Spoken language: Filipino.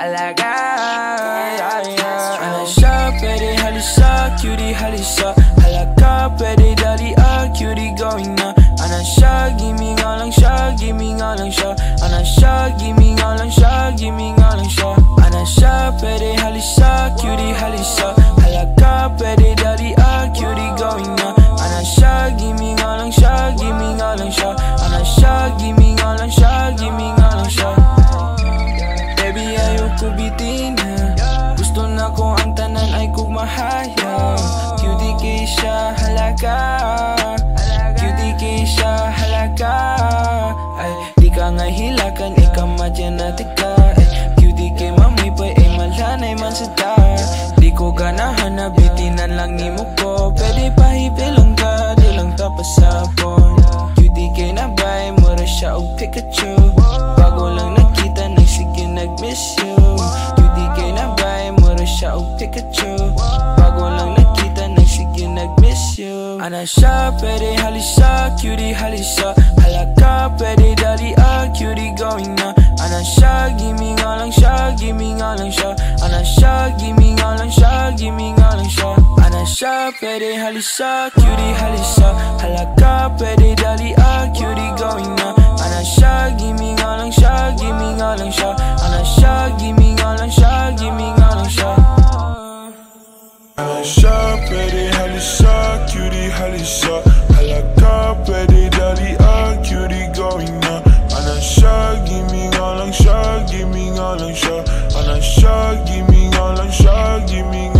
alaga Ana siya, pwede halisa, cutie halisa Halaga, pwede dali ah, cutie going na Ana siya, gimme nga lang siya, gimme nga lang siya Ana siya, gimme nga lang ko ang tanan ay kugmahaya Cutie kay siya halaga. Kay siya halaga. Ay, di ka nga hilakan, ikaw madyaнаtika Ay, kay mamay pa, ay malanay man sa Di ko ganahan na bitinan lang ni mo ko. Pwede pahipilang ka, di lang tapasapon Cutie kay nabay, mura siya og Pikachu Pikachu. Bago lang nakita, nagsige nag-miss you. Ana siya, pwede halisa, cutie halisa Halaka, pwede dali ah, cutie going na Ana siya, gimme nga lang siya, gimme nga lang siya. Ana siya, gimme nga lang siya, gimme nga lang siya. Ana siya, pwede halisa, cutie halisa Halaka, pwede all and shot. And I shot, give me all and shot, give me all.